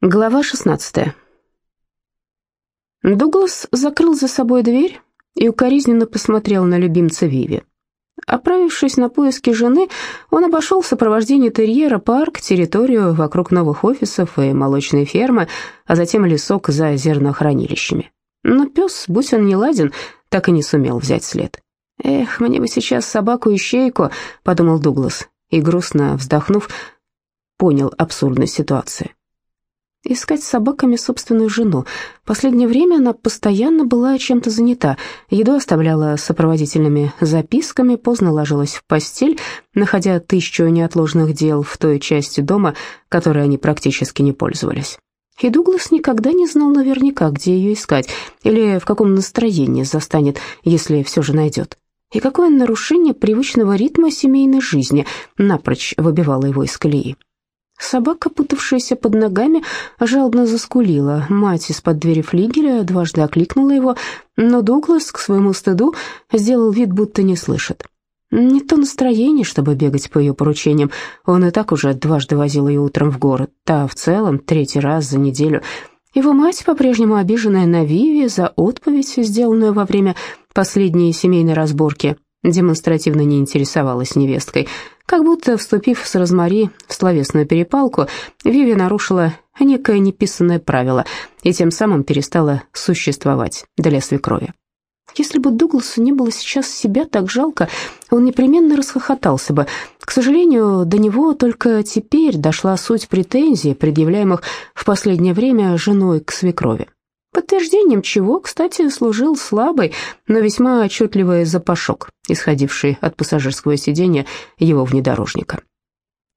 Глава 16. Дуглас закрыл за собой дверь и укоризненно посмотрел на любимца Виви. Оправившись на поиски жены, он обошел в сопровождении терьера парк, территорию вокруг новых офисов и молочной фермы, а затем лесок за зернохранилищами. Но пес, будь он не ладен, так и не сумел взять след. «Эх, мне бы сейчас собаку-ищейку», — подумал Дуглас, и, грустно вздохнув, понял абсурдность ситуации искать с собаками собственную жену. Последнее время она постоянно была чем-то занята. Еду оставляла сопроводительными записками, поздно ложилась в постель, находя тысячу неотложных дел в той части дома, которой они практически не пользовались. И Дуглас никогда не знал наверняка, где ее искать, или в каком настроении застанет, если все же найдет. И какое нарушение привычного ритма семейной жизни напрочь выбивало его из колеи. Собака, путавшаяся под ногами, жалобно заскулила. Мать из-под двери флигеля дважды окликнула его, но Дуглас, к своему стыду, сделал вид, будто не слышит. Не то настроение, чтобы бегать по ее поручениям. Он и так уже дважды возил ее утром в город, а в целом третий раз за неделю. Его мать, по-прежнему обиженная на Виви за отповедь, сделанную во время последней семейной разборки, демонстративно не интересовалась невесткой. Как будто, вступив с Розмари в словесную перепалку, Виви нарушила некое неписанное правило и тем самым перестала существовать для свекрови. Если бы Дугласу не было сейчас себя так жалко, он непременно расхохотался бы. К сожалению, до него только теперь дошла суть претензий, предъявляемых в последнее время женой к свекрови подтверждением чего, кстати, служил слабый, но весьма отчетливый запашок, исходивший от пассажирского сиденья его внедорожника.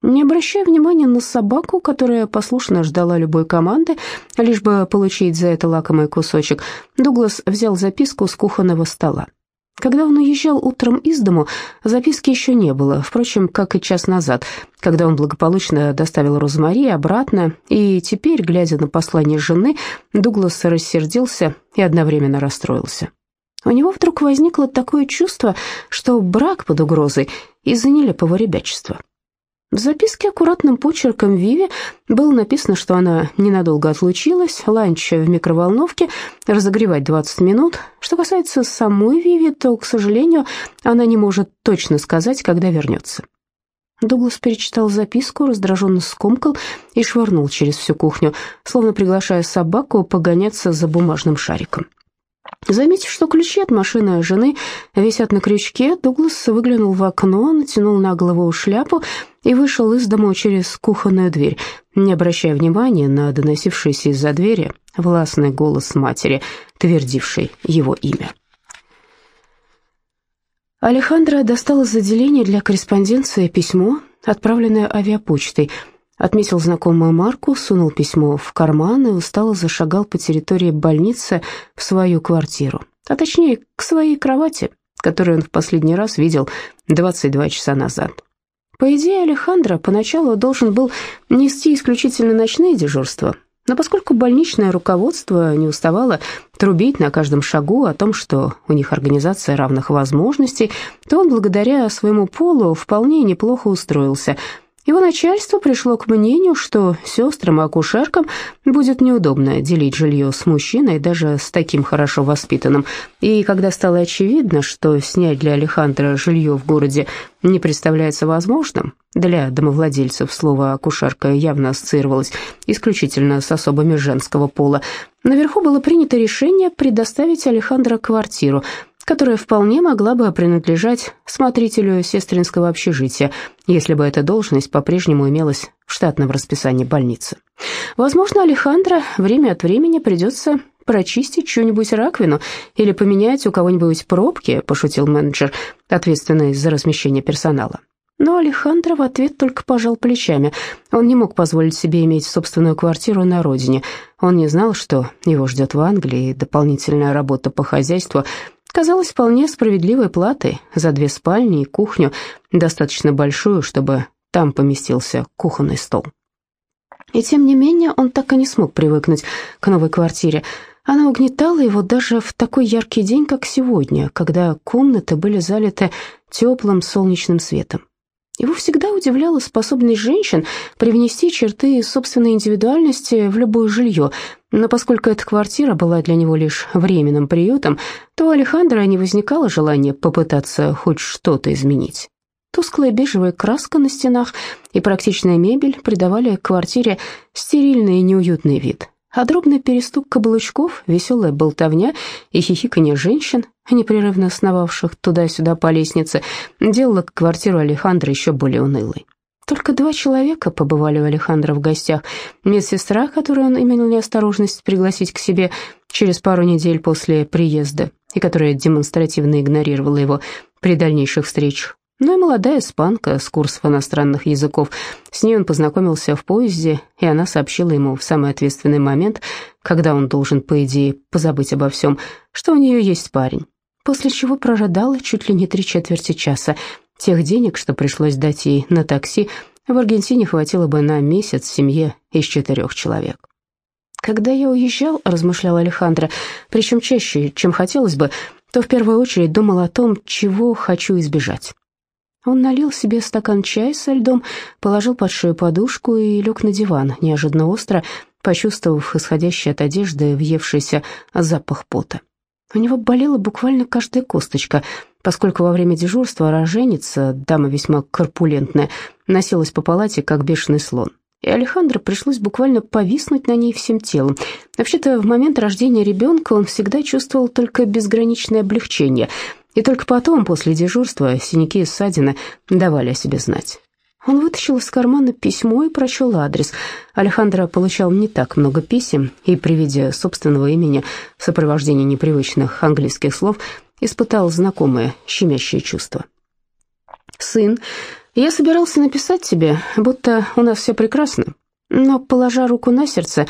Не обращая внимания на собаку, которая послушно ждала любой команды, лишь бы получить за это лакомый кусочек, Дуглас взял записку с кухонного стола. Когда он уезжал утром из дому, записки еще не было, впрочем, как и час назад, когда он благополучно доставил Розмари обратно, и теперь, глядя на послание жены, Дуглас рассердился и одновременно расстроился. У него вдруг возникло такое чувство, что брак под угрозой из-за нелепого ребячества. В записке аккуратным почерком Виви было написано, что она ненадолго отлучилась, ланч в микроволновке, разогревать 20 минут. Что касается самой Виви, то, к сожалению, она не может точно сказать, когда вернется. Дуглас перечитал записку, раздраженно скомкал и швырнул через всю кухню, словно приглашая собаку погоняться за бумажным шариком. Заметив, что ключи от машины жены висят на крючке, Дуглас выглянул в окно, натянул на голову шляпу и вышел из дома через кухонную дверь, не обращая внимания на доносившийся из-за двери властный голос матери, твердивший его имя. Алехандро достал из отделения для корреспонденции письмо, отправленное авиапочтой – Отметил знакомую марку, сунул письмо в карман и устало зашагал по территории больницы в свою квартиру, а точнее к своей кровати, которую он в последний раз видел 22 часа назад. По идее, Алехандро поначалу должен был нести исключительно ночные дежурства, но поскольку больничное руководство не уставало трубить на каждом шагу о том, что у них организация равных возможностей, то он благодаря своему полу вполне неплохо устроился – его начальство пришло к мнению, что сестрам и акушеркам будет неудобно делить жилье с мужчиной, даже с таким хорошо воспитанным. И когда стало очевидно, что снять для Алехандра жилье в городе не представляется возможным, для домовладельцев слово «акушерка» явно ассоциировалось исключительно с особами женского пола, наверху было принято решение предоставить Алехандро квартиру – которая вполне могла бы принадлежать смотрителю сестринского общежития, если бы эта должность по-прежнему имелась в штатном расписании больницы. Возможно, Алехандро время от времени придется прочистить чью-нибудь раковину или поменять у кого-нибудь пробки, пошутил менеджер, ответственный за размещение персонала. Но Алехандро в ответ только пожал плечами. Он не мог позволить себе иметь собственную квартиру на родине. Он не знал, что его ждет в Англии, дополнительная работа по хозяйству казалось вполне справедливой платой за две спальни и кухню, достаточно большую, чтобы там поместился кухонный стол. И тем не менее он так и не смог привыкнуть к новой квартире. Она угнетала его даже в такой яркий день, как сегодня, когда комнаты были залиты теплым солнечным светом. Его всегда удивляла способность женщин привнести черты собственной индивидуальности в любое жилье, но поскольку эта квартира была для него лишь временным приютом, то у Алехандра не возникало желания попытаться хоть что-то изменить. Тусклая бежевая краска на стенах и практичная мебель придавали квартире стерильный и неуютный вид а дробный перестук каблучков, веселая болтовня и хихиканье женщин, непрерывно сновавших туда-сюда по лестнице, делало квартиру Алехандра еще более унылой. Только два человека побывали у Алехандра в гостях. Медсестра, которую он имел неосторожность пригласить к себе через пару недель после приезда, и которая демонстративно игнорировала его при дальнейших встречах, ну и молодая испанка с курсов иностранных языков. С ней он познакомился в поезде, и она сообщила ему в самый ответственный момент, когда он должен, по идее, позабыть обо всем, что у нее есть парень. После чего прорыдала чуть ли не три четверти часа. Тех денег, что пришлось дать ей на такси, в Аргентине хватило бы на месяц семье из четырех человек. «Когда я уезжал», — размышлял Алехандро, причем чаще, чем хотелось бы, то в первую очередь думал о том, чего хочу избежать. Он налил себе стакан чая со льдом, положил под шею подушку и лег на диван, неожиданно остро, почувствовав исходящий от одежды въевшийся запах пота. У него болела буквально каждая косточка, поскольку во время дежурства роженица, дама весьма корпулентная, носилась по палате, как бешеный слон. И Алехандро пришлось буквально повиснуть на ней всем телом. Вообще-то, в момент рождения ребенка он всегда чувствовал только безграничное облегчение – и только потом, после дежурства, синяки и ссадины давали о себе знать. Он вытащил из кармана письмо и прочел адрес. Алехандро получал не так много писем, и при виде собственного имени в сопровождении непривычных английских слов испытал знакомое щемящее чувство. «Сын, я собирался написать тебе, будто у нас все прекрасно, но, положа руку на сердце,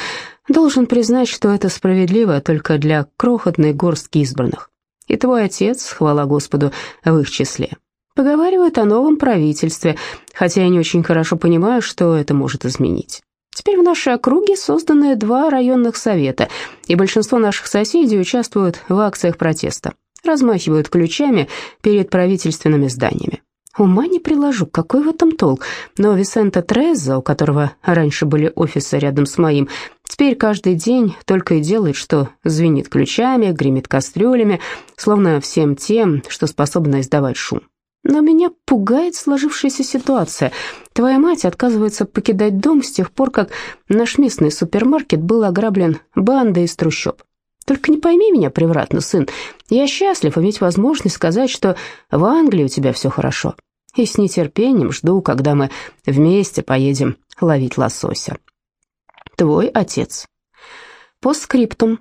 должен признать, что это справедливо только для крохотной горстки избранных. И твой отец, хвала Господу, в их числе. Поговаривают о новом правительстве, хотя я не очень хорошо понимаю, что это может изменить. Теперь в нашей округе созданы два районных совета, и большинство наших соседей участвуют в акциях протеста, размахивают ключами перед правительственными зданиями. Ума не приложу, какой в этом толк, но Висента Треза, у которого раньше были офисы рядом с моим, теперь каждый день только и делает, что звенит ключами, гремит кастрюлями, словно всем тем, что способно издавать шум. Но меня пугает сложившаяся ситуация. Твоя мать отказывается покидать дом с тех пор, как наш местный супермаркет был ограблен бандой из трущоб. Только не пойми меня превратно, сын. Я счастлив иметь возможность сказать, что в Англии у тебя все хорошо. И с нетерпением жду, когда мы вместе поедем ловить лосося. Твой отец. Постскриптум.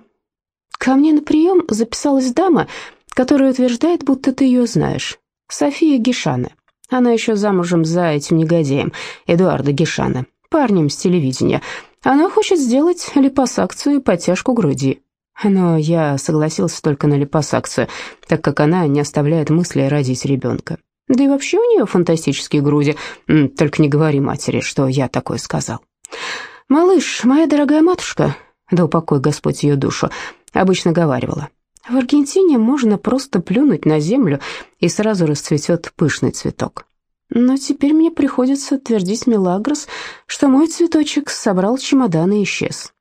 Ко мне на прием записалась дама, которая утверждает, будто ты ее знаешь. София Гишана. Она еще замужем за этим негодяем, Эдуардо Гишана, парнем с телевидения. Она хочет сделать липосакцию и подтяжку груди. Но я согласился только на липосакцию, так как она не оставляет мысли родить ребенка. Да и вообще у нее фантастические груди. Только не говори матери, что я такое сказал. «Малыш, моя дорогая матушка, да упокой Господь ее душу, обычно говаривала, в Аргентине можно просто плюнуть на землю, и сразу расцветет пышный цветок. Но теперь мне приходится твердить Мелагрос, что мой цветочек собрал чемодан и исчез.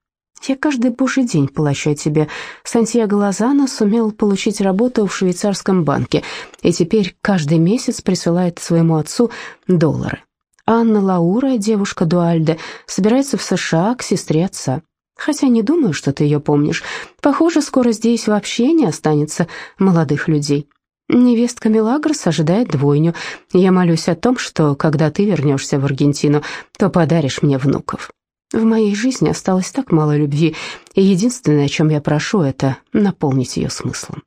Я каждый божий день плачу о тебе. Сантьяго Лозано сумел получить работу в швейцарском банке и теперь каждый месяц присылает своему отцу доллары. Анна Лаура, девушка Дуальде, собирается в США к сестре отца. Хотя не думаю, что ты ее помнишь. Похоже, скоро здесь вообще не останется молодых людей. Невестка Мелагрос ожидает двойню. Я молюсь о том, что, когда ты вернешься в Аргентину, то подаришь мне внуков. В моей жизни осталось так мало любви, и единственное, о чем я прошу, это наполнить ее смыслом.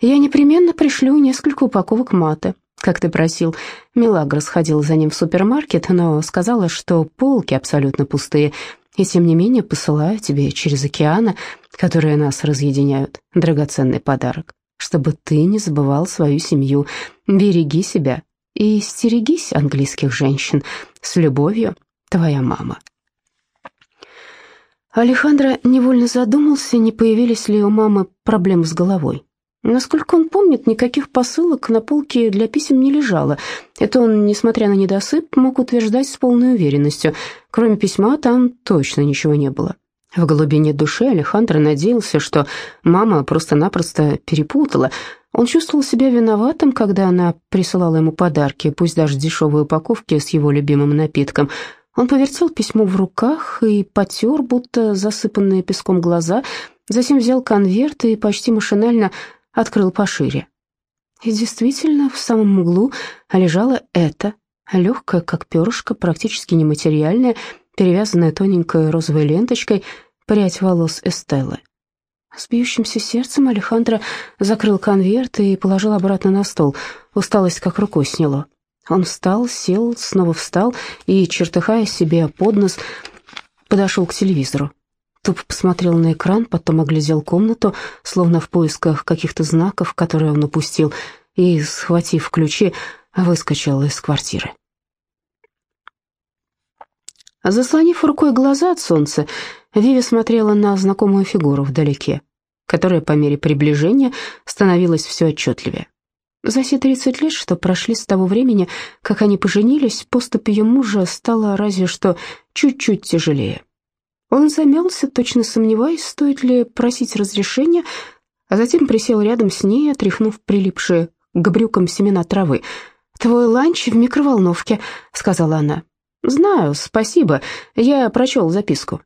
Я непременно пришлю несколько упаковок маты, как ты просил. Милагра сходила за ним в супермаркет, но сказала, что полки абсолютно пустые, и тем не менее посылаю тебе через океаны, которые нас разъединяют, драгоценный подарок, чтобы ты не забывал свою семью. Береги себя и стерегись английских женщин. С любовью, твоя мама. Алехандро невольно задумался, не появились ли у мамы проблемы с головой. Насколько он помнит, никаких посылок на полке для писем не лежало. Это он, несмотря на недосып, мог утверждать с полной уверенностью. Кроме письма, там точно ничего не было. В глубине души Алехандро надеялся, что мама просто-напросто перепутала. Он чувствовал себя виноватым, когда она присылала ему подарки, пусть даже дешевые упаковки с его любимым напитком. Он повертел письмо в руках и потер, будто засыпанные песком глаза, затем взял конверт и почти машинально открыл пошире. И действительно, в самом углу лежало это, легкое, как перышко, практически нематериальное, перевязанная тоненькой розовой ленточкой, прядь волос Эстеллы. С бьющимся сердцем Алехандро закрыл конверт и положил обратно на стол. Усталость как рукой сняло. Он встал, сел, снова встал и, чертыхая себе под нос, подошел к телевизору. Туп посмотрел на экран, потом оглядел комнату, словно в поисках каких-то знаков, которые он упустил, и, схватив ключи, выскочил из квартиры. Заслонив рукой глаза от солнца, Виви смотрела на знакомую фигуру вдалеке, которая по мере приближения становилась все отчетливее. За все тридцать лет, что прошли с того времени, как они поженились, поступь ее мужа стала разве что чуть-чуть тяжелее. Он замялся, точно сомневаясь, стоит ли просить разрешения, а затем присел рядом с ней, отряхнув прилипшие к брюкам семена травы. «Твой ланч в микроволновке», — сказала она. «Знаю, спасибо. Я прочел записку».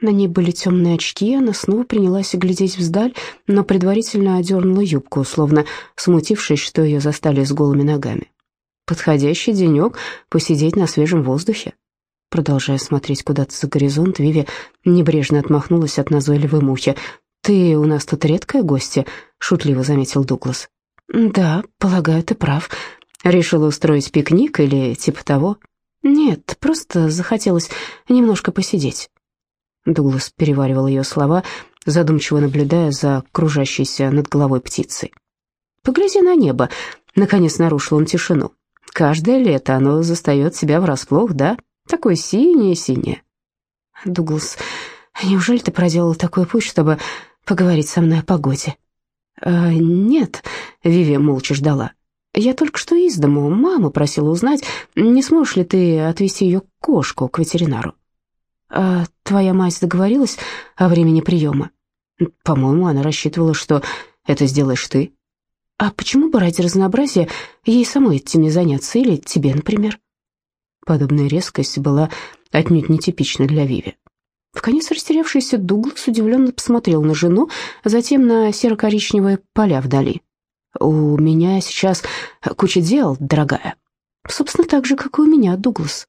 На ней были темные очки, она снова принялась глядеть вдаль, но предварительно одернула юбку, словно смутившись, что ее застали с голыми ногами. «Подходящий денек посидеть на свежем воздухе». Продолжая смотреть куда-то за горизонт, Виви небрежно отмахнулась от назойливой мухи. «Ты у нас тут редкая гостья», — шутливо заметил Дуглас. «Да, полагаю, ты прав. Решила устроить пикник или типа того?» «Нет, просто захотелось немножко посидеть». Дуглас переваривал ее слова, задумчиво наблюдая за кружащейся над головой птицей. «Погляди на небо», — наконец нарушил он тишину. «Каждое лето оно застает себя врасплох, да?» Такое синее-синее. Дуглас, неужели ты проделал такой путь, чтобы поговорить со мной о погоде? «Э, «Нет», — Виви молча ждала. «Я только что из дому. Мама просила узнать, не сможешь ли ты отвезти ее кошку к ветеринару». «А твоя мать договорилась о времени приема?» «По-моему, она рассчитывала, что это сделаешь ты». «А почему бы ради разнообразия ей самой этим не заняться, или тебе, например?» Подобная резкость была отнюдь нетипична для Виви. В конец растерявшийся Дуглас удивленно посмотрел на жену, затем на серо-коричневые поля вдали. «У меня сейчас куча дел, дорогая». «Собственно, так же, как и у меня, Дуглас».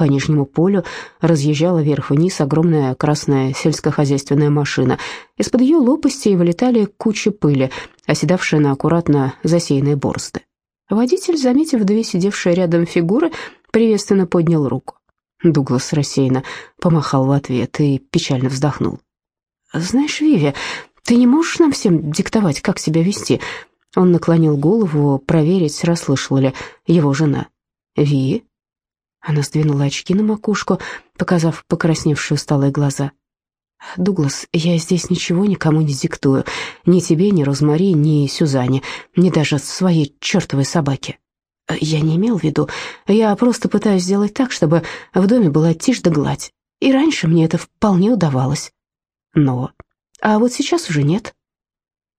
По нижнему полю разъезжала вверх-вниз огромная красная сельскохозяйственная машина. Из-под ее лопастей вылетали кучи пыли, оседавшие на аккуратно засеянные борозды. Водитель, заметив две сидевшие рядом фигуры, приветственно поднял руку. Дуглас рассеянно помахал в ответ и печально вздохнул. «Знаешь, Виви, ты не можешь нам всем диктовать, как себя вести?» Он наклонил голову, проверить, расслышала ли его жена. «Ви?» Она сдвинула очки на макушку, показав покрасневшие усталые глаза. «Дуглас, я здесь ничего никому не диктую. Ни тебе, ни Розмари, ни Сюзанне, ни даже своей чертовой собаке. Я не имел в виду. Я просто пытаюсь сделать так, чтобы в доме была тишь да гладь. И раньше мне это вполне удавалось. Но... А вот сейчас уже нет.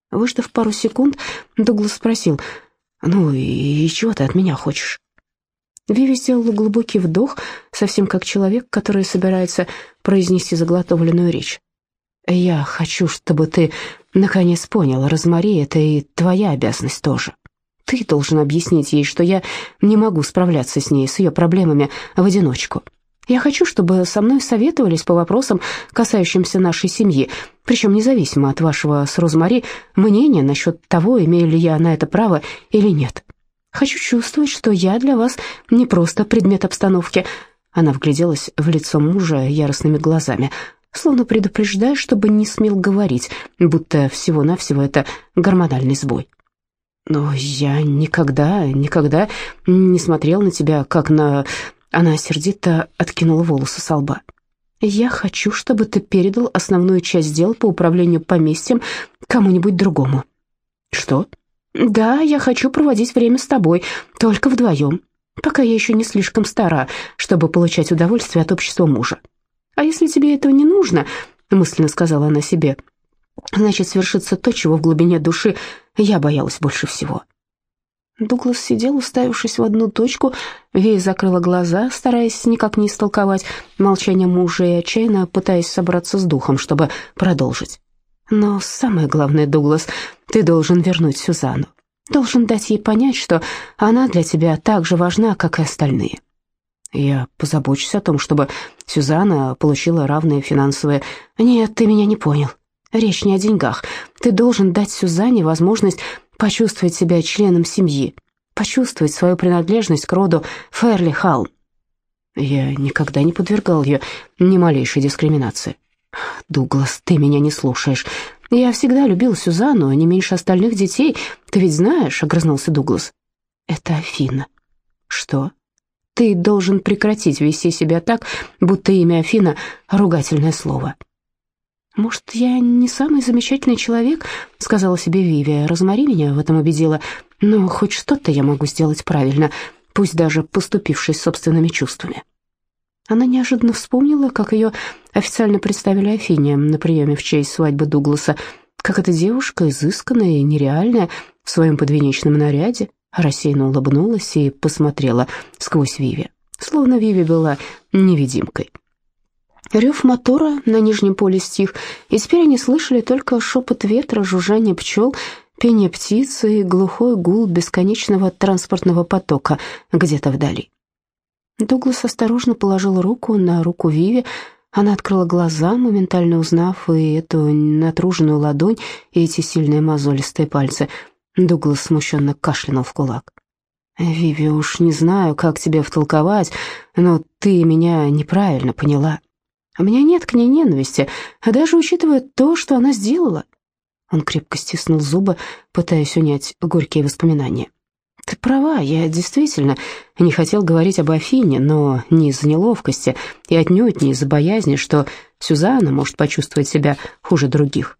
Выждав пару секунд, Дуглас спросил, «Ну и чего ты от меня хочешь?» Виви сделала глубокий вдох, совсем как человек, который собирается произнести заглотовленную речь. «Я хочу, чтобы ты наконец понял, Розмари, это и твоя обязанность тоже. Ты должен объяснить ей, что я не могу справляться с ней, с ее проблемами в одиночку. Я хочу, чтобы со мной советовались по вопросам, касающимся нашей семьи, причем независимо от вашего с Розмари мнения насчет того, имею ли я на это право или нет. Хочу чувствовать, что я для вас не просто предмет обстановки. Она вгляделась в лицо мужа яростными глазами, словно предупреждая, чтобы не смел говорить, будто всего-навсего это гормональный сбой. Но я никогда, никогда не смотрел на тебя, как на...» Она сердито откинула волосы со лба. «Я хочу, чтобы ты передал основную часть дел по управлению поместьем кому-нибудь другому». Что? Да, я хочу проводить время с тобой, только вдвоем, пока я еще не слишком стара, чтобы получать удовольствие от общества мужа. А если тебе этого не нужно, мысленно сказала она себе, значит, свершится то, чего в глубине души я боялась больше всего. Дуглас сидел, уставившись в одну точку. Вея закрыла глаза, стараясь никак не истолковать молчание мужа и отчаянно пытаясь собраться с духом, чтобы продолжить. Но самое главное, Дуглас, ты должен вернуть Сюзанну. Должен дать ей понять, что она для тебя так же важна, как и остальные. Я позабочусь о том, чтобы Сюзанна получила равные финансовые... Нет, ты меня не понял. Речь не о деньгах. Ты должен дать Сюзанне возможность почувствовать себя членом семьи, почувствовать свою принадлежность к роду Ферли Халм. Я никогда не подвергал ее ни малейшей дискриминации. Дуглас, ты меня не слушаешь. Я всегда любил Сюзанну, не меньше остальных детей. Ты ведь знаешь, огрызнулся Дуглас. Это Афина. Что? Ты должен прекратить вести себя так, будто имя Афина — ругательное слово. «Может, я не самый замечательный человек?» — сказала себе Вивия. «Розмари меня в этом убедила. Но хоть что-то я могу сделать правильно, пусть даже поступившись собственными чувствами». Она неожиданно вспомнила, как ее официально представили Афине на приеме в честь свадьбы Дугласа, как эта девушка, изысканная и нереальная, в своем подвенечном наряде, рассеянно улыбнулась и посмотрела сквозь Виви, словно Виви была невидимкой. Рев мотора на нижнем поле стих, и теперь они слышали только шепот ветра, жужжание пчел, пение птицы и глухой гул бесконечного транспортного потока где-то вдали. Дуглас осторожно положил руку на руку Виви. Она открыла глаза, моментально узнав и эту натруженную ладонь, и эти сильные мозолистые пальцы. Дуглас смущенно кашлянул в кулак. «Виви, уж не знаю, как тебе втолковать, но ты меня неправильно поняла». У меня нет к ней ненависти, а даже учитывая то, что она сделала. Он крепко стиснул зубы, пытаясь унять горькие воспоминания. Ты права, я действительно не хотел говорить об Афине, но не из-за неловкости и отнюдь не из-за боязни, что Сюзанна может почувствовать себя хуже других.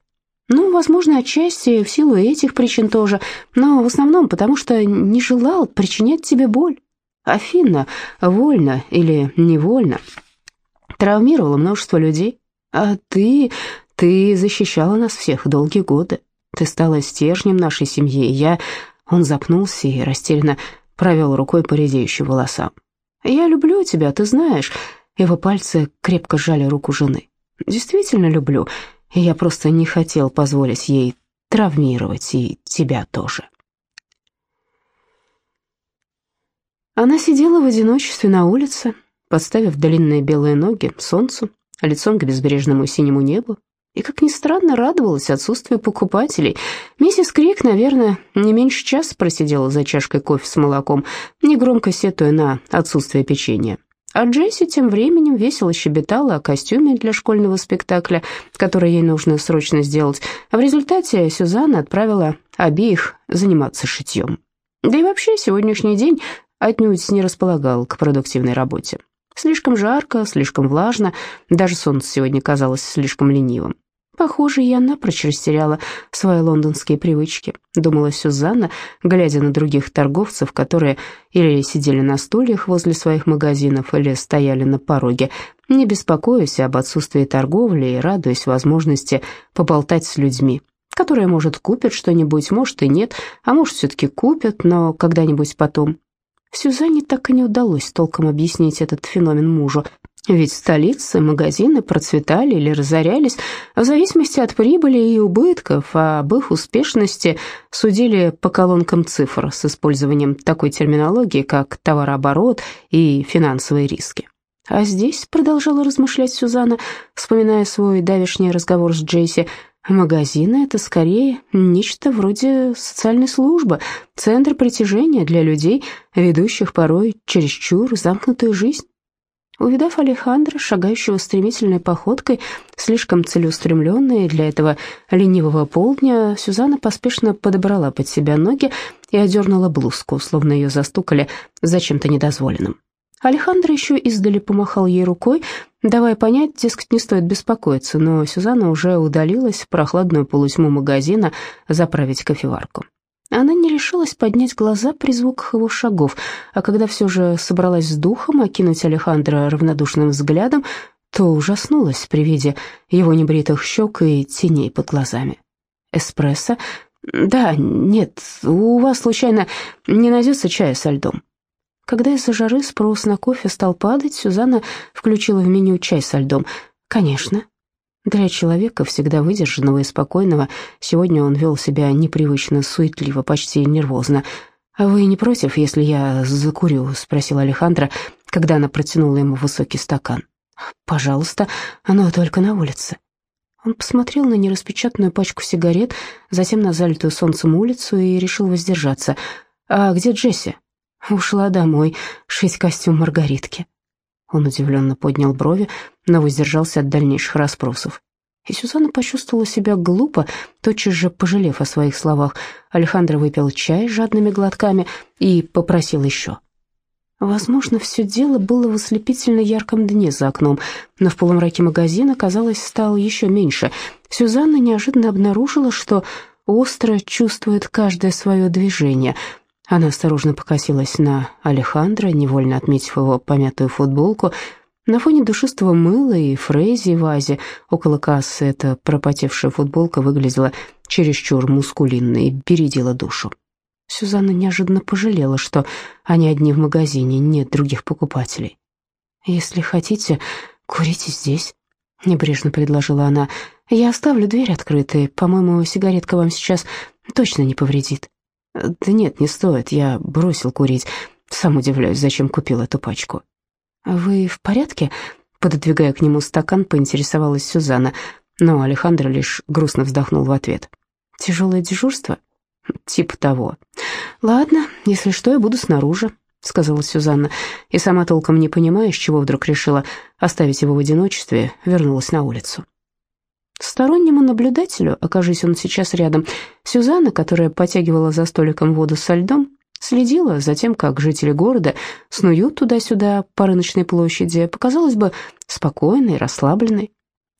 Ну, возможно, отчасти в силу этих причин тоже, но в основном потому, что не желал причинять тебе боль. Афина, вольно или невольно, травмировала множество людей. А ты, ты защищала нас всех долгие годы. Ты стала стержнем нашей семьи. Я...» Он запнулся и растерянно провел рукой по редеющим волосам. «Я люблю тебя, ты знаешь». Его пальцы крепко сжали руку жены. «Действительно люблю, я просто не хотел позволить ей травмировать и тебя тоже». Она сидела в одиночестве на улице, подставив длинные белые ноги солнцу, лицом к безбрежному синему небу, и, как ни странно, радовалась отсутствию покупателей. Миссис Крик, наверное, не меньше часа просидела за чашкой кофе с молоком, негромко сетуя на отсутствие печенья. А Джесси тем временем весело щебетала о костюме для школьного спектакля, который ей нужно срочно сделать. А в результате Сюзанна отправила обеих заниматься шитьем. Да и вообще сегодняшний день отнюдь не располагал к продуктивной работе. Слишком жарко, слишком влажно, даже солнце сегодня казалось слишком ленивым. Похоже, я напрочь растеряла свои лондонские привычки, думала Сюзанна, глядя на других торговцев, которые или сидели на стульях возле своих магазинов, или стояли на пороге, не беспокоясь об отсутствии торговли и радуясь возможности поболтать с людьми, которые, может, купят что-нибудь, может и нет, а может, все-таки купят, но когда-нибудь потом. Сюзанне так и не удалось толком объяснить этот феномен мужу, ведь в столице магазины процветали или разорялись в зависимости от прибыли и убытков, а об их успешности судили по колонкам цифр с использованием такой терминологии, как товарооборот и финансовые риски. А здесь, продолжала размышлять Сюзанна, вспоминая свой давешний разговор с Джейси, Магазины — это скорее нечто вроде социальной службы, центр притяжения для людей, ведущих порой чересчур замкнутую жизнь. Увидав Алехандра, шагающего стремительной походкой, слишком целеустремленной для этого ленивого полдня, Сюзанна поспешно подобрала под себя ноги и одернула блузку, словно ее застукали за чем-то недозволенным. Алехандро еще издали помахал ей рукой, давая понять, дескать, не стоит беспокоиться, но Сюзанна уже удалилась в прохладную полутьму магазина заправить кофеварку. Она не решилась поднять глаза при звуках его шагов, а когда все же собралась с духом окинуть Алехандро равнодушным взглядом, то ужаснулась при виде его небритых щек и теней под глазами. «Эспрессо? Да, нет, у вас, случайно, не найдется чая со льдом?» Когда из-за жары спрос на кофе стал падать, Сюзанна включила в меню чай со льдом. «Конечно». Для человека, всегда выдержанного и спокойного, сегодня он вел себя непривычно суетливо, почти нервозно. «А вы не против, если я закурю?» — спросил Алехандро, когда она протянула ему высокий стакан. «Пожалуйста, оно только на улице». Он посмотрел на нераспечатанную пачку сигарет, затем на залитую солнцем улицу и решил воздержаться. «А где Джесси?» «Ушла домой шить костюм Маргаритки». Он удивленно поднял брови, но воздержался от дальнейших расспросов. И Сюзанна почувствовала себя глупо, тотчас же пожалев о своих словах. Александр выпил чай жадными глотками и попросил еще. Возможно, все дело было в ослепительно ярком дне за окном, но в полумраке магазина, казалось, стало еще меньше. Сюзанна неожиданно обнаружила, что остро чувствует каждое свое движение — она осторожно покосилась на Алехандро, невольно отметив его помятую футболку. На фоне душистого мыла и фрези в вазе около кассы эта пропотевшая футболка выглядела чересчур мускулинной и бередила душу. Сюзанна неожиданно пожалела, что они одни в магазине, нет других покупателей. «Если хотите, курите здесь», — небрежно предложила она. «Я оставлю дверь открытой. По-моему, сигаретка вам сейчас точно не повредит». «Да нет, не стоит, я бросил курить. Сам удивляюсь, зачем купил эту пачку». «Вы в порядке?» Пододвигая к нему стакан, поинтересовалась Сюзанна, но Алехандро лишь грустно вздохнул в ответ. «Тяжелое дежурство?» «Типа того». «Ладно, если что, я буду снаружи», — сказала Сюзанна, и сама толком не понимая, с чего вдруг решила оставить его в одиночестве, вернулась на улицу. Стороннему наблюдателю, окажись он сейчас рядом, Сюзанна, которая потягивала за столиком воду со льдом, следила за тем, как жители города снуют туда-сюда по рыночной площади, показалось бы, спокойной, расслабленной.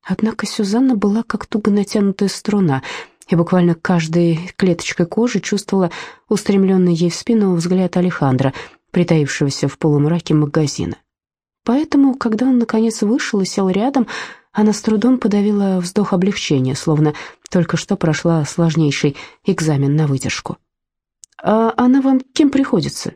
Однако Сюзанна была как туго натянутая струна, и буквально каждой клеточкой кожи чувствовала устремленный ей в спину взгляд Алехандра, притаившегося в полумраке магазина. Поэтому, когда он наконец вышел и сел рядом, она с трудом подавила вздох облегчения, словно только что прошла сложнейший экзамен на выдержку. «А она вам кем приходится?»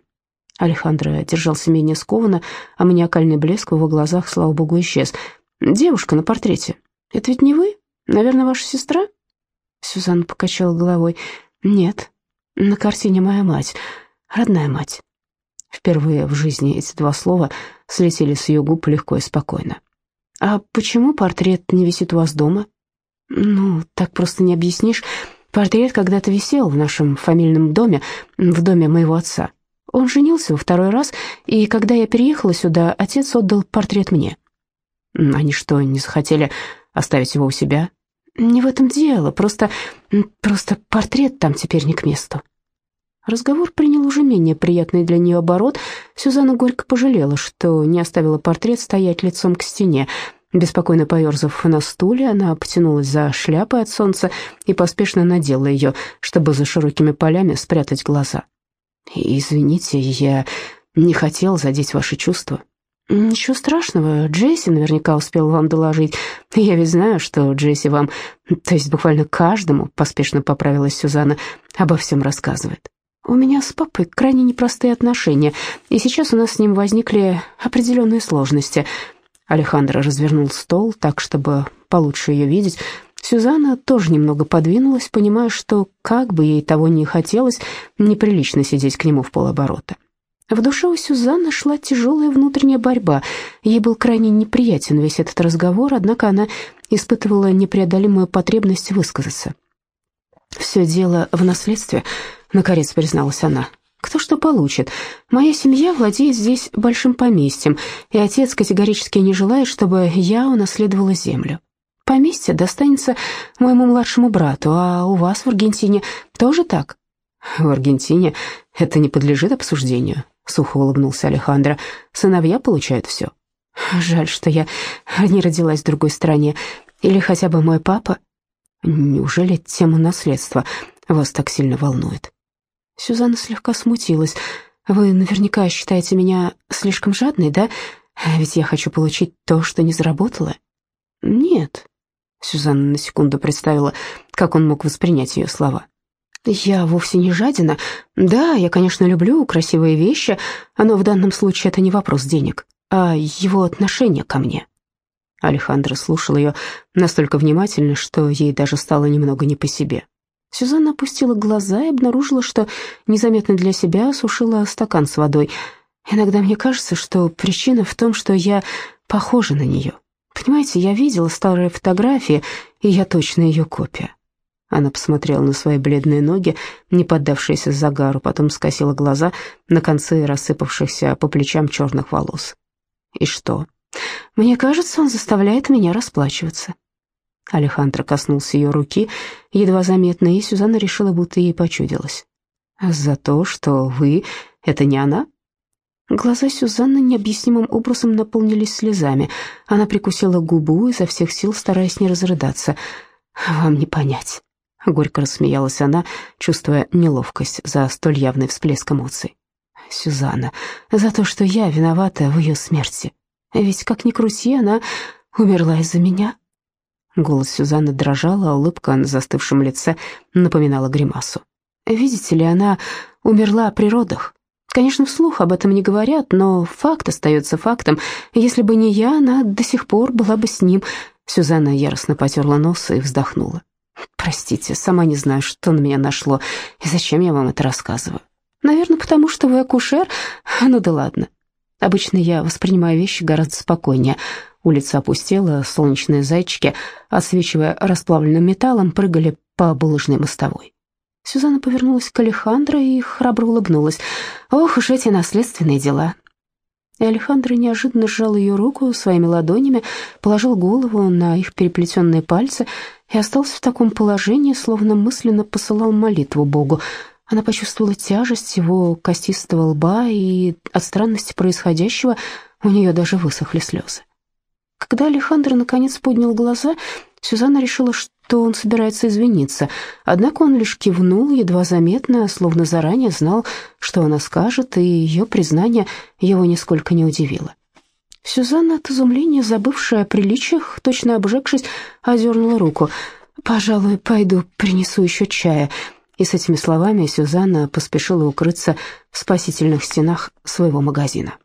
Алехандро держался менее скованно, а маниакальный блеск в его глазах, слава богу, исчез. «Девушка на портрете. Это ведь не вы? Наверное, ваша сестра?» Сюзанна покачала головой. «Нет, на картине моя мать, родная мать». Впервые в жизни эти два слова слетели с ее губ легко и спокойно. «А почему портрет не висит у вас дома?» «Ну, так просто не объяснишь. Портрет когда-то висел в нашем фамильном доме, в доме моего отца. Он женился во второй раз, и когда я переехала сюда, отец отдал портрет мне». «Они что, не захотели оставить его у себя?» «Не в этом дело, просто... просто портрет там теперь не к месту». Разговор принял уже менее приятный для нее оборот. Сюзанна горько пожалела, что не оставила портрет стоять лицом к стене. Беспокойно поерзав на стуле, она потянулась за шляпой от солнца и поспешно надела ее, чтобы за широкими полями спрятать глаза. «Извините, я не хотел задеть ваши чувства». «Ничего страшного, Джесси наверняка успел вам доложить. Я ведь знаю, что Джесси вам, то есть буквально каждому, поспешно поправилась Сюзанна, обо всем рассказывает». У меня с папой крайне непростые отношения, и сейчас у нас с ним возникли определенные сложности. Алехандро развернул стол так, чтобы получше ее видеть. Сюзанна тоже немного подвинулась, понимая, что, как бы ей того не хотелось, неприлично сидеть к нему в полоборота. В душе у Сюзанны шла тяжелая внутренняя борьба. Ей был крайне неприятен весь этот разговор, однако она испытывала непреодолимую потребность высказаться. «Все дело в наследстве», наконец призналась она. Кто что получит. Моя семья владеет здесь большим поместьем, и отец категорически не желает, чтобы я унаследовала землю. Поместье достанется моему младшему брату, а у вас в Аргентине тоже так? В Аргентине это не подлежит обсуждению. — сухо улыбнулся Алехандро. «Сыновья получают все». «Жаль, что я не родилась в другой стране. Или хотя бы мой папа. Неужели тема наследства вас так сильно волнует?» Сюзанна слегка смутилась. «Вы наверняка считаете меня слишком жадной, да? Ведь я хочу получить то, что не заработала». «Нет». Сюзанна на секунду представила, как он мог воспринять ее слова. «Я вовсе не жадина. Да, я, конечно, люблю красивые вещи, но в данном случае это не вопрос денег, а его отношение ко мне». Алехандро слушал ее настолько внимательно, что ей даже стало немного не по себе. Сюзанна опустила глаза и обнаружила, что незаметно для себя осушила стакан с водой. «Иногда мне кажется, что причина в том, что я похожа на нее. Понимаете, я видела старые фотографии, и я точно ее копия». Она посмотрела на свои бледные ноги, не поддавшиеся загару, потом скосила глаза на концы рассыпавшихся по плечам черных волос. «И что?» «Мне кажется, он заставляет меня расплачиваться». Алехандро коснулся ее руки, едва заметно, и Сюзанна решила, будто ей почудилось. «За то, что вы — это не она?» Глаза Сюзанны необъяснимым образом наполнились слезами. Она прикусила губу, изо всех сил стараясь не разрыдаться. «Вам не понять». Горько рассмеялась она, чувствуя неловкость за столь явный всплеск эмоций. «Сюзанна, за то, что я виновата в ее смерти. Ведь, как ни крути, она умерла из-за меня». Голос Сюзанны дрожал, а улыбка на застывшем лице напоминала гримасу. «Видите ли, она умерла при родах. Конечно, вслух об этом не говорят, но факт остается фактом. Если бы не я, она до сих пор была бы с ним». Сюзанна яростно потерла нос и вздохнула. «Простите, сама не знаю, что на меня нашло, и зачем я вам это рассказываю. Наверное, потому что вы акушер? Ну да ладно. Обычно я воспринимаю вещи гораздо спокойнее. Улица опустела, солнечные зайчики, освечивая расплавленным металлом, прыгали по булыжной мостовой. Сюзанна повернулась к Алехандро и храбро улыбнулась. «Ох уж эти наследственные дела!» И Алехандро неожиданно сжал ее руку своими ладонями, положил голову на их переплетенные пальцы и остался в таком положении, словно мысленно посылал молитву Богу. Она почувствовала тяжесть его костистого лба, и от странности происходящего у нее даже высохли слезы. Когда Алехандро наконец поднял глаза, Сюзанна решила, что он собирается извиниться, однако он лишь кивнул, едва заметно, словно заранее знал, что она скажет, и ее признание его нисколько не удивило. Сюзанна от изумления, забывшая о приличиях, точно обжегшись, озернула руку. «Пожалуй, пойду принесу еще чая». И с этими словами Сюзанна поспешила укрыться в спасительных стенах своего магазина.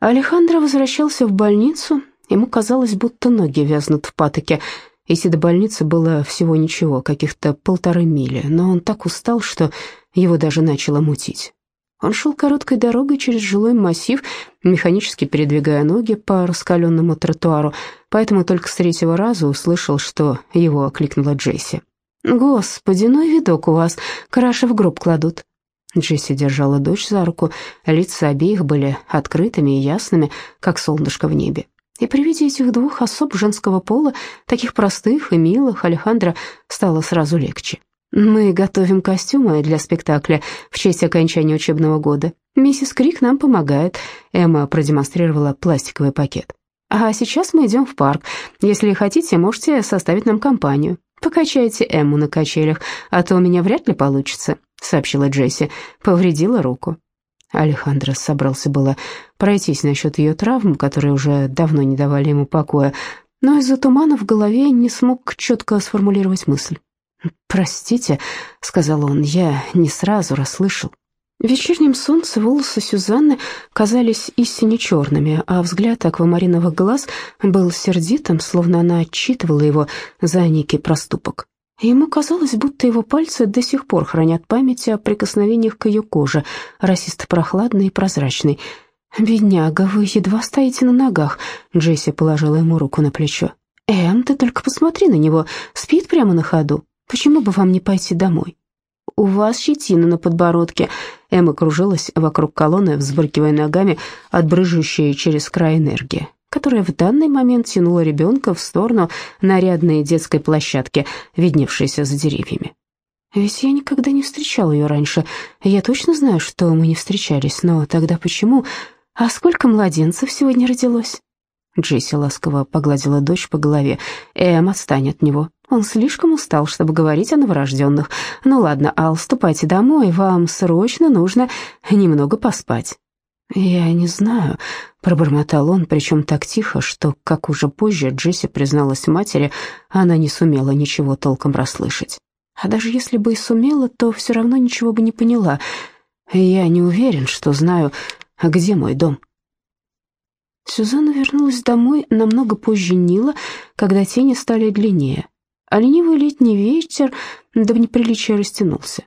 Алехандро возвращался в больницу. Ему казалось, будто ноги вязнут в патоке. Идти до больницы было всего ничего, каких-то полторы мили, но он так устал, что его даже начало мутить. Он шел короткой дорогой через жилой массив, механически передвигая ноги по раскаленному тротуару, поэтому только с третьего раза услышал, что его окликнула Джесси. «Господи, ну и видок у вас, краши в гроб кладут». Джесси держала дочь за руку, лица обеих были открытыми и ясными, как солнышко в небе. И при виде этих двух особ женского пола, таких простых и милых, Алехандро стало сразу легче. Мы готовим костюмы для спектакля в честь окончания учебного года. Миссис Крик нам помогает. Эмма продемонстрировала пластиковый пакет. А сейчас мы идем в парк. Если хотите, можете составить нам компанию. Покачайте Эмму на качелях, а то у меня вряд ли получится, сообщила Джесси. Повредила руку. Алехандро собрался было пройтись насчет ее травм, которые уже давно не давали ему покоя, но из-за тумана в голове не смог четко сформулировать мысль. «Простите», — сказал он, — «я не сразу расслышал». В вечернем солнце волосы Сюзанны казались истине черными, а взгляд аквамариновых глаз был сердитым, словно она отчитывала его за некий проступок. Ему казалось, будто его пальцы до сих пор хранят память о прикосновениях к ее коже, расисто-прохладной и прозрачной. «Бедняга, вы едва стоите на ногах», — Джесси положила ему руку на плечо. «Эм, ты только посмотри на него, спит прямо на ходу». Почему бы вам не пойти домой? У вас щетина на подбородке. Эмма кружилась вокруг колонны, взбрыкивая ногами от брыжущей через край энергии, которая в данный момент тянула ребенка в сторону нарядной детской площадки, видневшейся за деревьями. Ведь я никогда не встречал ее раньше. Я точно знаю, что мы не встречались, но тогда почему? А сколько младенцев сегодня родилось?» Джесси ласково погладила дочь по голове. «Эм, отстань от него. Он слишком устал, чтобы говорить о новорожденных. Ну ладно, Ал, ступайте домой, вам срочно нужно немного поспать». «Я не знаю», — пробормотал он, причем так тихо, что, как уже позже Джесси призналась матери, она не сумела ничего толком расслышать. А даже если бы и сумела, то все равно ничего бы не поняла. Я не уверен, что знаю, где мой дом. Сюзанна вернулась домой намного позже Нила, когда тени стали длиннее, а ленивый летний вечер до неприличия растянулся.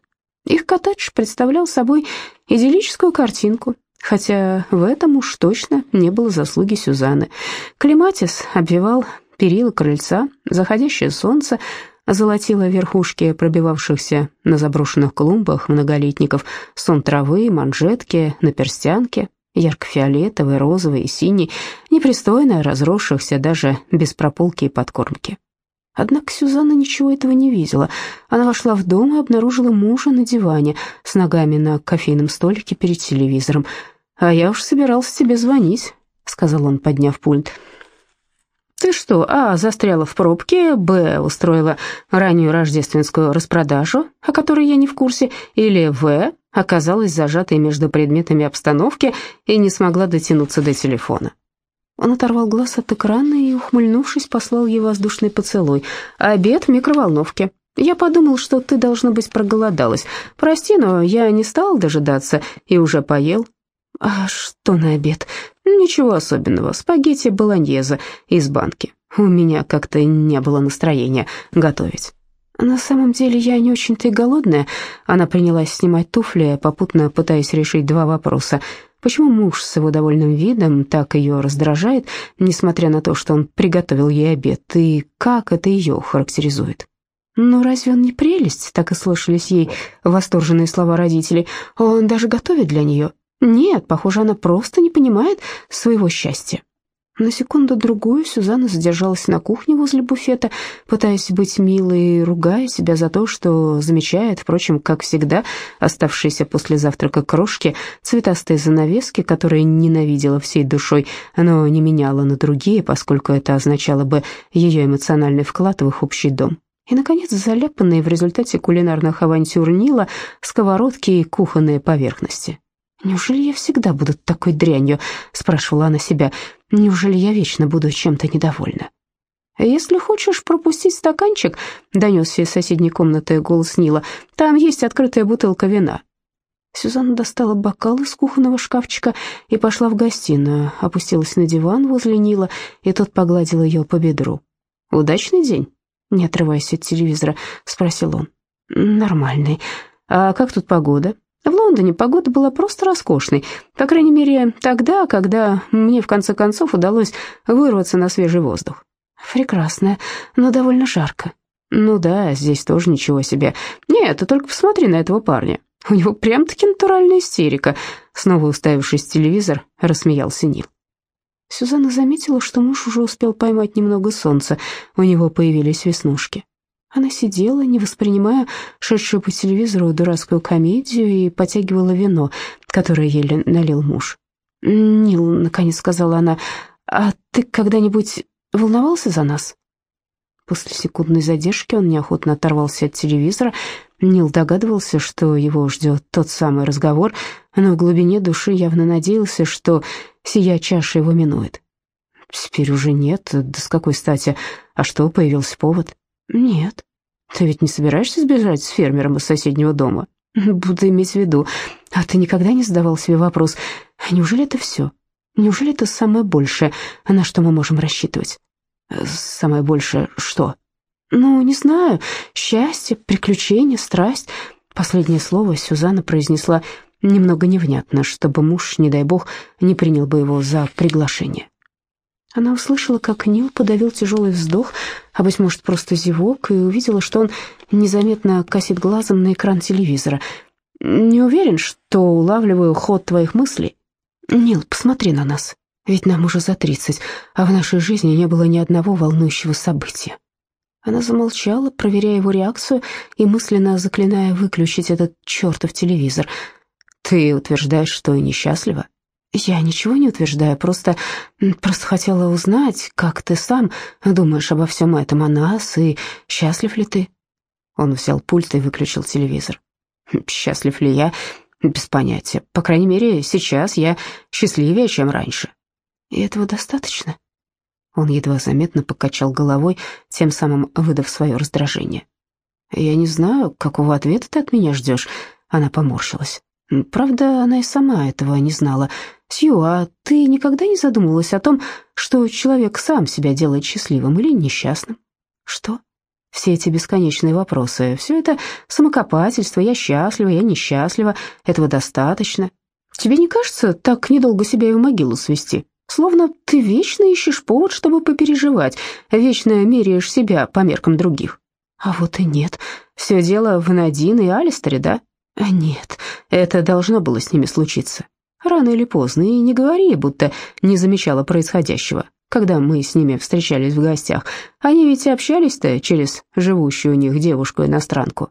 Их коттедж представлял собой идиллическую картинку, хотя в этом уж точно не было заслуги Сюзанны. Климатис обвивал перила крыльца, заходящее солнце — золотила верхушки пробивавшихся на заброшенных клумбах многолетников сон травы, манжетки, наперстянки, ярко-фиолетовый, розовый и синий, непристойно разросшихся даже без прополки и подкормки. Однако Сюзанна ничего этого не видела. Она вошла в дом и обнаружила мужа на диване с ногами на кофейном столике перед телевизором. «А я уж собирался тебе звонить», — сказал он, подняв пульт. Ты что, а, застряла в пробке, б, устроила раннюю рождественскую распродажу, о которой я не в курсе, или в, оказалась зажатой между предметами обстановки и не смогла дотянуться до телефона. Он оторвал глаз от экрана и, ухмыльнувшись, послал ей воздушный поцелуй. «Обед в микроволновке. Я подумал, что ты, должно быть, проголодалась. Прости, но я не стал дожидаться и уже поел. «А что на обед?» «Ничего особенного. Спагетти болоньезе из банки. У меня как-то не было настроения готовить». «На самом деле я не очень-то и голодная». Она принялась снимать туфли, попутно пытаясь решить два вопроса. Почему муж с его довольным видом так ее раздражает, несмотря на то, что он приготовил ей обед, и как это ее характеризует? «Ну, разве он не прелесть?» — так и слышались ей восторженные слова родителей. «Он даже готовит для нее». Нет, похоже, она просто не понимает своего счастья. На секунду-другую Сюзанна задержалась на кухне возле буфета, пытаясь быть милой и ругая себя за то, что замечает, впрочем, как всегда, оставшиеся после завтрака крошки, цветастые занавески, которые ненавидела всей душой, но не меняла на другие, поскольку это означало бы ее эмоциональный вклад в их общий дом. И, наконец, заляпанные в результате кулинарных авантюр Нила сковородки и кухонные поверхности. «Неужели я всегда буду такой дрянью?» — спрашивала она себя. «Неужели я вечно буду чем-то недовольна?» «Если хочешь пропустить стаканчик», — донесся из соседней комнаты голос Нила, — «там есть открытая бутылка вина». Сюзанна достала бокал из кухонного шкафчика и пошла в гостиную, опустилась на диван возле Нила, и тот погладил ее по бедру. «Удачный день?» — не отрываясь от телевизора, спросил он. «Нормальный. А как тут погода?» В Лондоне погода была просто роскошной, по крайней мере, тогда, когда мне в конце концов удалось вырваться на свежий воздух. Прекрасная, но довольно жарко. Ну да, здесь тоже ничего себе. Нет, ты только посмотри на этого парня. У него прям-таки натуральная истерика. Снова уставившись в телевизор, рассмеялся Нил. Сюзанна заметила, что муж уже успел поймать немного солнца, у него появились веснушки. Она сидела, не воспринимая шедшую по телевизору дурацкую комедию, и потягивала вино, которое ей налил муж. «Нил», — наконец сказала она, — «а ты когда-нибудь волновался за нас?» После секундной задержки он неохотно оторвался от телевизора. Нил догадывался, что его ждет тот самый разговор, но в глубине души явно надеялся, что сия чаша его минует. «Теперь уже нет, да с какой стати? А что, появился повод?» «Нет. Ты ведь не собираешься сбежать с фермером из соседнего дома?» «Буду иметь в виду. А ты никогда не задавал себе вопрос, неужели это все? Неужели это самое большее, на что мы можем рассчитывать?» «Самое большее что?» «Ну, не знаю. Счастье, приключения, страсть». Последнее слово Сюзанна произнесла немного невнятно, чтобы муж, не дай бог, не принял бы его за приглашение. Она услышала, как Нил подавил тяжелый вздох, а, быть может, просто зевок, и увидела, что он незаметно косит глазом на экран телевизора. «Не уверен, что улавливаю ход твоих мыслей?» «Нил, посмотри на нас. Ведь нам уже за тридцать, а в нашей жизни не было ни одного волнующего события». Она замолчала, проверяя его реакцию и мысленно заклиная выключить этот чертов телевизор. «Ты утверждаешь, что несчастлива?» «Я ничего не утверждаю, просто... просто хотела узнать, как ты сам думаешь обо всем этом, о нас, и счастлив ли ты?» Он взял пульт и выключил телевизор. «Счастлив ли я? Без понятия. По крайней мере, сейчас я счастливее, чем раньше». «И этого достаточно?» Он едва заметно покачал головой, тем самым выдав свое раздражение. «Я не знаю, какого ответа ты от меня ждешь», — она поморщилась. Правда, она и сама этого не знала. «Сью, а ты никогда не задумывалась о том, что человек сам себя делает счастливым или несчастным?» «Что?» Все эти бесконечные вопросы, все это самокопательство, я счастлива, я несчастлива, этого достаточно. Тебе не кажется так недолго себя и в могилу свести? Словно ты вечно ищешь повод, чтобы попереживать, вечно меряешь себя по меркам других. А вот и нет, все дело в Надин и Алистере, да? Нет, это должно было с ними случиться. Рано или поздно, и не говори, будто не замечала происходящего, когда мы с ними встречались в гостях. Они ведь общались-то через живущую у них девушку-иностранку.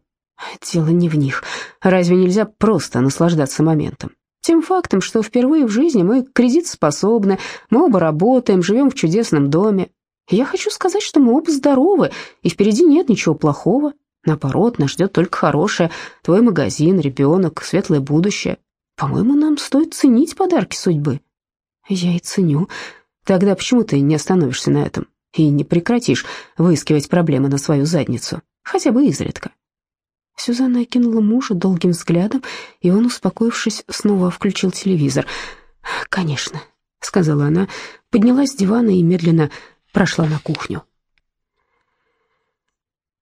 Дело не в них. Разве нельзя просто наслаждаться моментом? Тем фактом, что впервые в жизни мы кредитоспособны, мы оба работаем, живем в чудесном доме. Я хочу сказать, что мы оба здоровы, и впереди нет ничего плохого. Наоборот, нас ждет только хорошее. Твой магазин, ребенок, светлое будущее. По-моему, нам стоит ценить подарки судьбы. Я и ценю. Тогда почему ты не остановишься на этом и не прекратишь выискивать проблемы на свою задницу, хотя бы изредка? Сюзанна окинула мужа долгим взглядом, и он, успокоившись, снова включил телевизор. «Конечно», — сказала она, поднялась с дивана и медленно прошла на кухню.